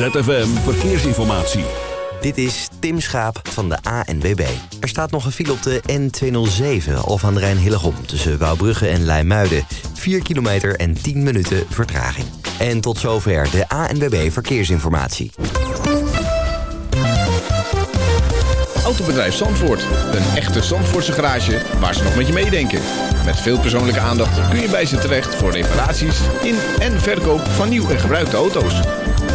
ZFM Verkeersinformatie. Dit is Tim Schaap van de ANWB. Er staat nog een file op de N207 of aan de Rijn-Hillegom... tussen Wouwbrugge en Leimuiden. 4 kilometer en 10 minuten vertraging. En tot zover de ANWB Verkeersinformatie. Autobedrijf Zandvoort. Een echte Zandvoortse garage waar ze nog met je meedenken. Met veel persoonlijke aandacht kun je bij ze terecht... voor reparaties in en verkoop van nieuw en gebruikte auto's.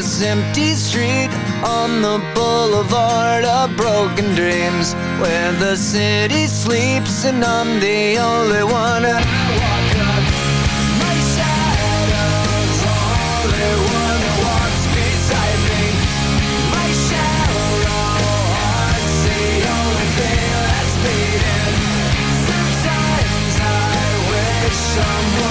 This empty street on the boulevard of broken dreams Where the city sleeps and I'm the only one. I walk My shadow's only one that walks beside me My shallow the only thing that's beating Sometimes I wish someone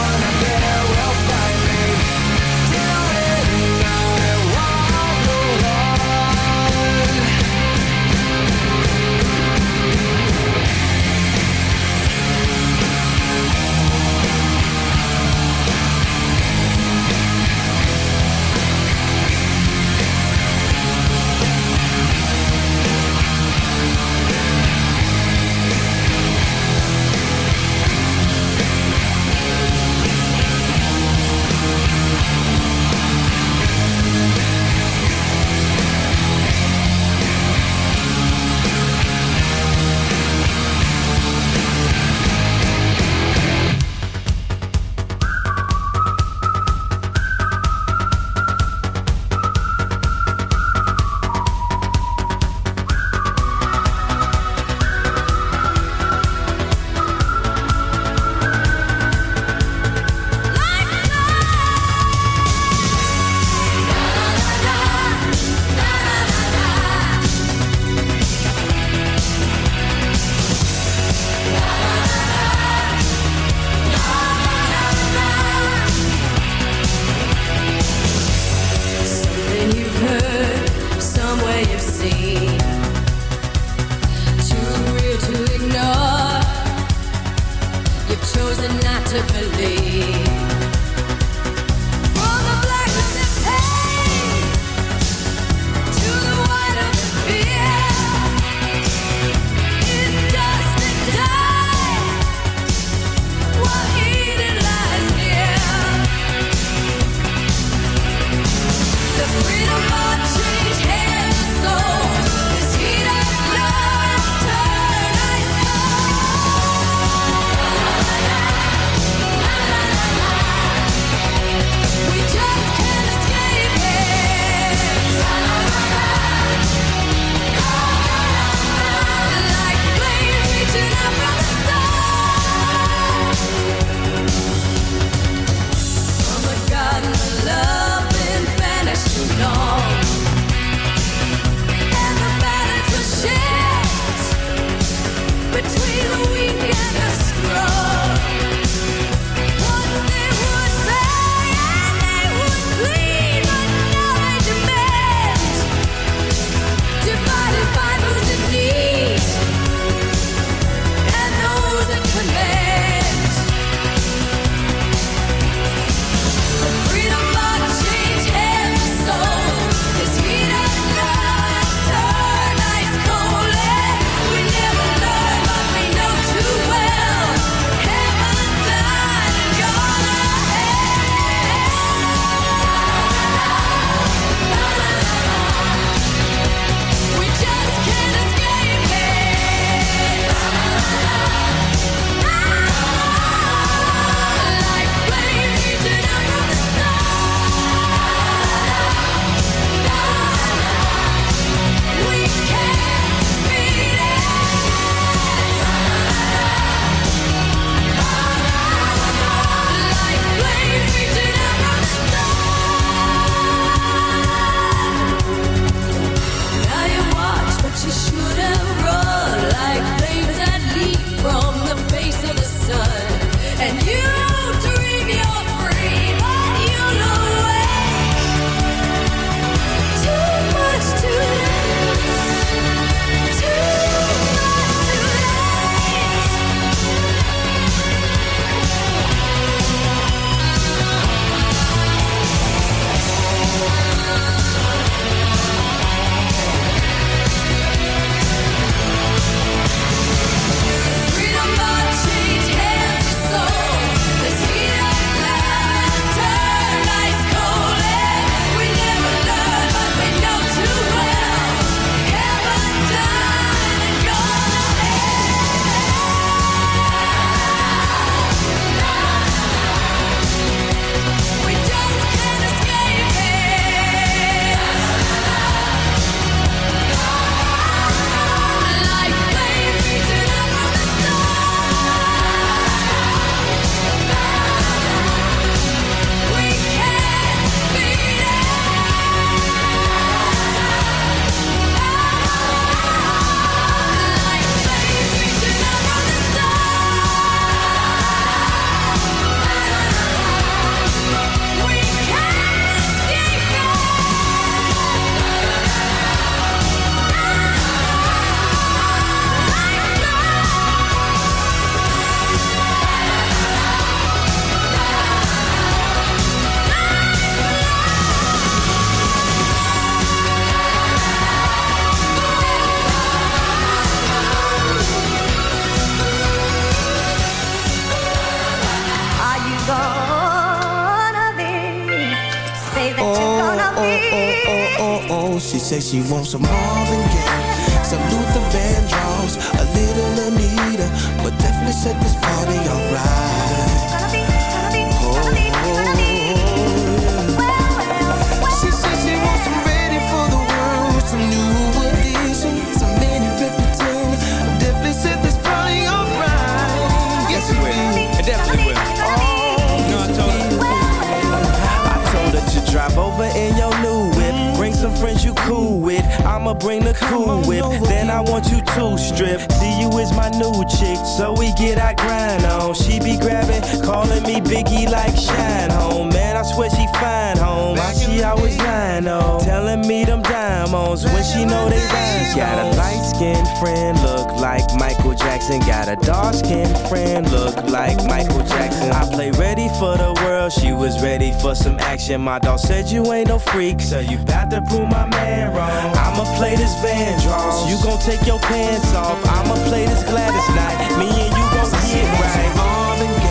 she wants some Marvin action. My dog said you ain't no freak, so you bout to prove my man wrong. I'ma play this Van Vandross, you gon' take your pants off. I'ma play this Gladys night, me and you gon' get right.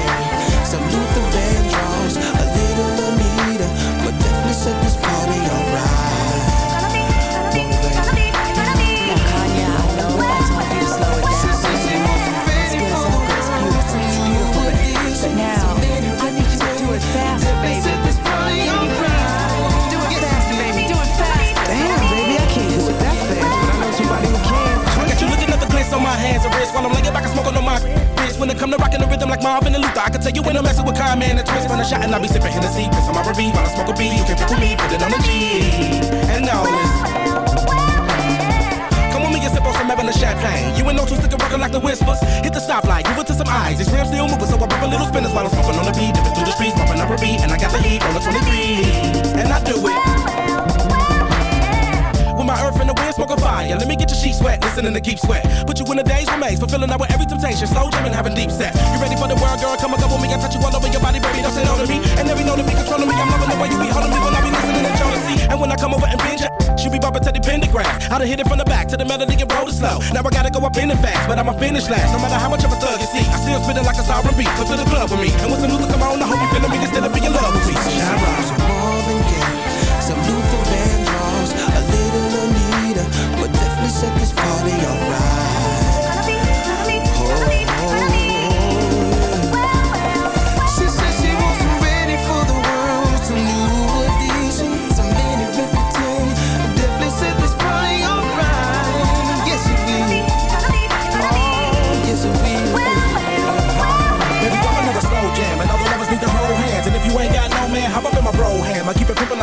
A daze remains, fulfilling out with every temptation. Slow jamming, having deep set. You ready for the world, girl? Come and go with me. I touch you all over your body, baby. Don't say no to me. And every know to be controlling me. I'm loving the way you be holding me when I be listening to jealousy. And when I come over and binge she be bumping to the pentagram. I done hit it from the back to the melody and roll it slow. Now I gotta go up in the fast, but I'ma finish last. No matter how much of a thug you see, I still spit it like a sovereign beat. Come to the club with me. And when some Luther come on, I hope you feeling me instead of being in love with me. Shine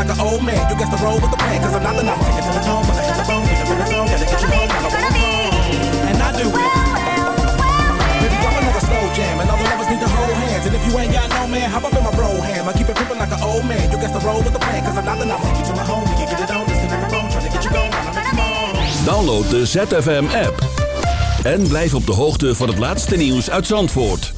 like an old man. You got to roll with the plan, cause I'm not the not taking to the tone, but I hit the bone, hit the rhythm zone, gotta get you home, gotta home. And I do it. Baby, drop another slow jam, and all the lovers need to hold hands. And if you ain't got no man, hop up in my bro hand. I keep it pimpin' like an old man. You got to roll with the plan, cause I'm not the not taking to my home. We can get it on, disconnect the phone, trying to get you going, make you. Download de ZFM app. En blijf op de hoogte van het laatste nieuws uit Zandvoort.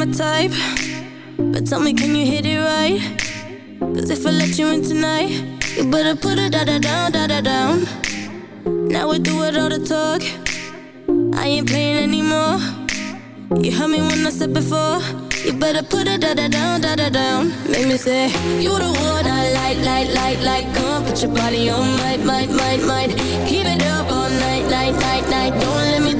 My type. But tell me, can you hit it right? Cause if I let you in tonight, you better put it da da down, da da down. Now we do it all the talk. I ain't playing anymore. You heard me when I said before. You better put it da da down, da da down. Make me say, You the one I like, like, like, like. Come put your body on, might, might, might, might. Keep it up all night, night, night, night. Don't let me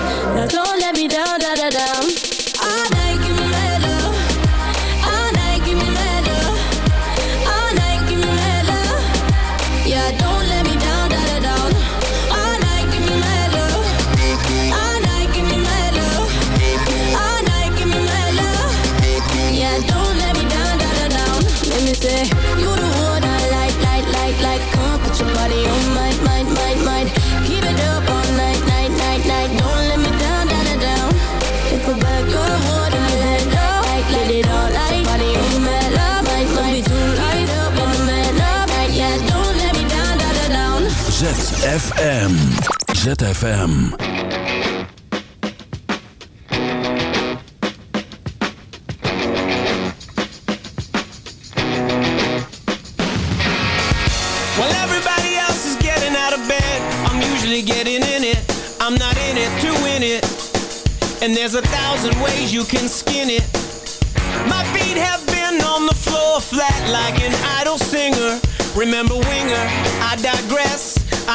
ZFM. ZFM.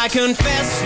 I confess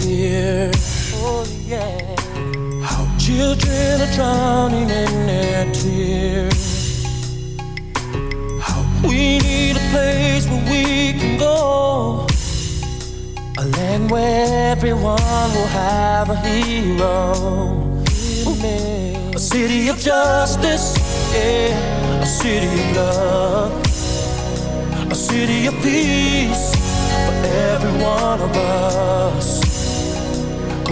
fear. Oh, yeah. How children are drowning in their tears. How we need a place where we can go. A land where everyone will have a hero. A city of justice, yeah. A city of love. A city of peace for every one of us.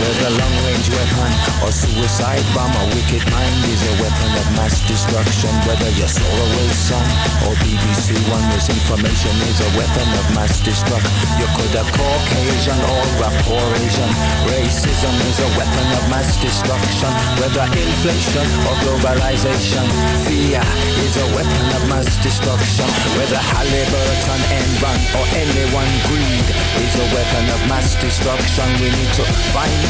Whether long-range weapon or suicide bomb, a wicked mind is a weapon of mass destruction. Whether you're Solarway Sun or BBC One, misinformation is a weapon of mass destruction. You could have Caucasian or rapport Asian. Racism is a weapon of mass destruction. Whether inflation or globalization, fear is a weapon of mass destruction. Whether Halliburton, Enron or anyone greed is a weapon of mass destruction. We need to find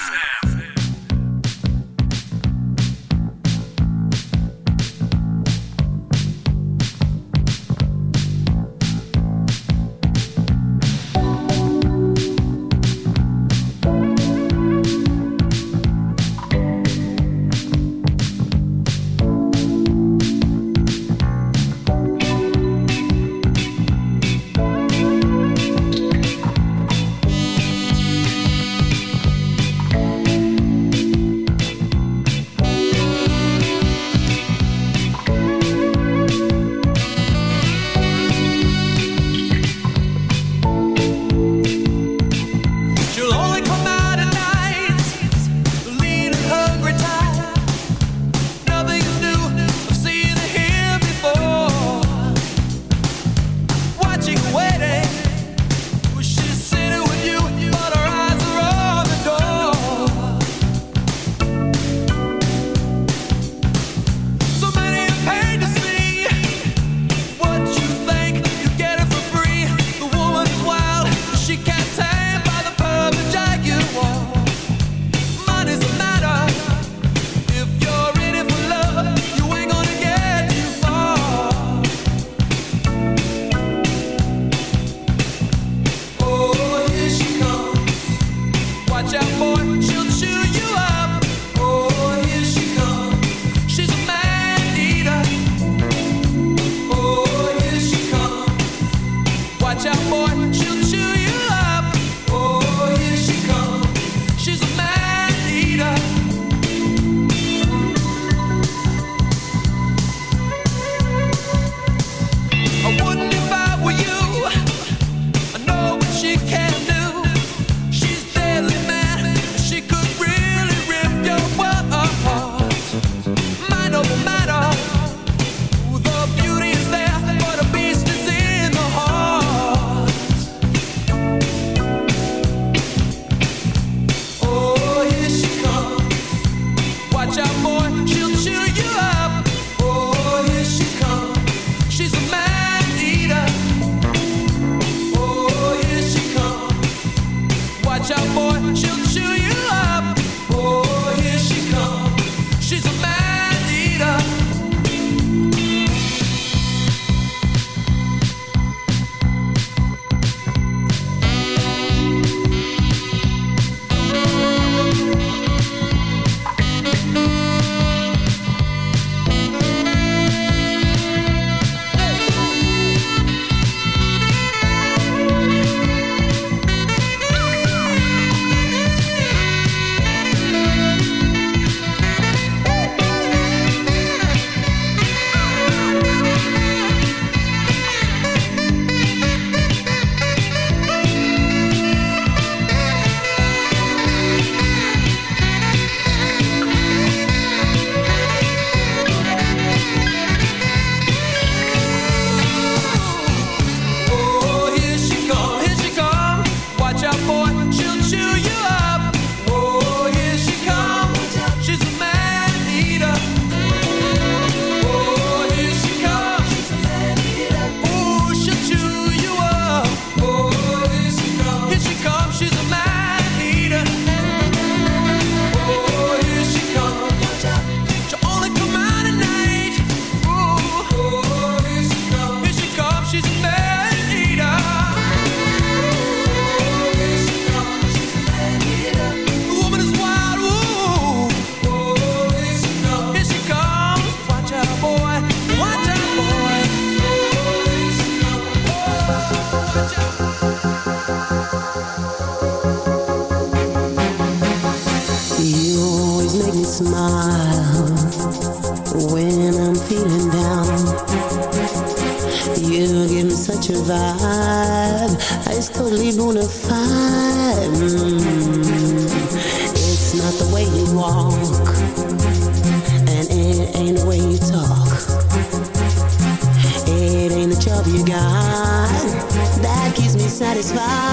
Satisfied.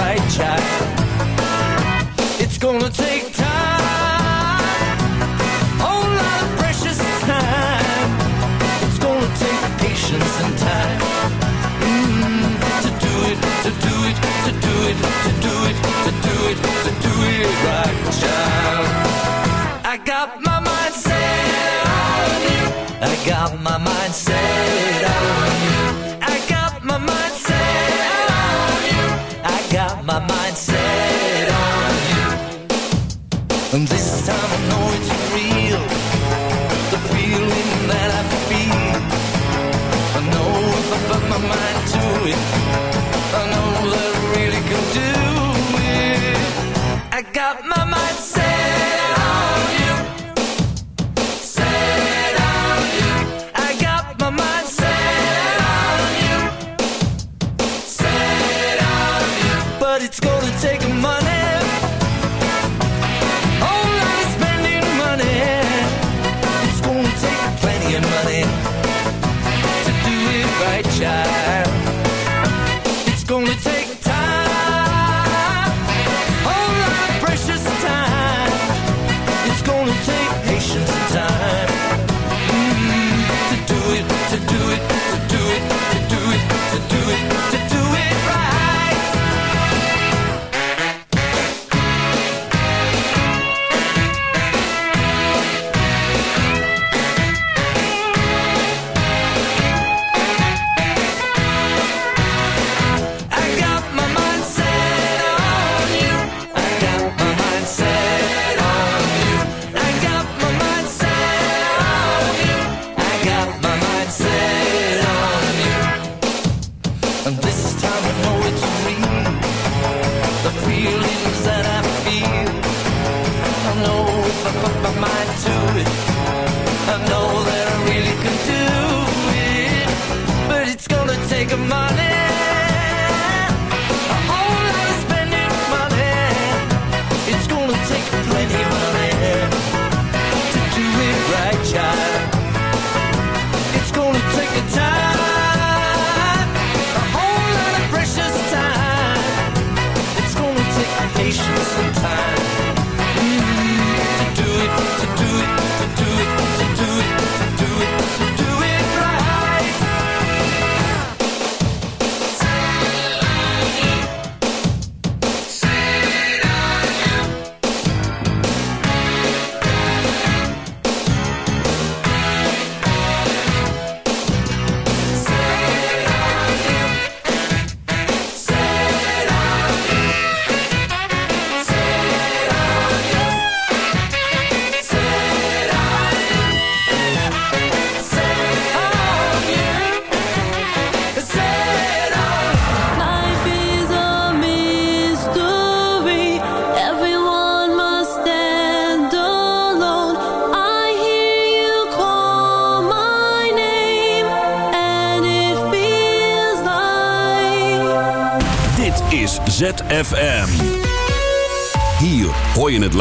right track. It's gonna take time, whole lot of precious time. It's gonna take patience and time mm, to do it, to do it, to do it, to do it, to do it, to do it right, child. I got my mind set on you. I got my mind set on you. my my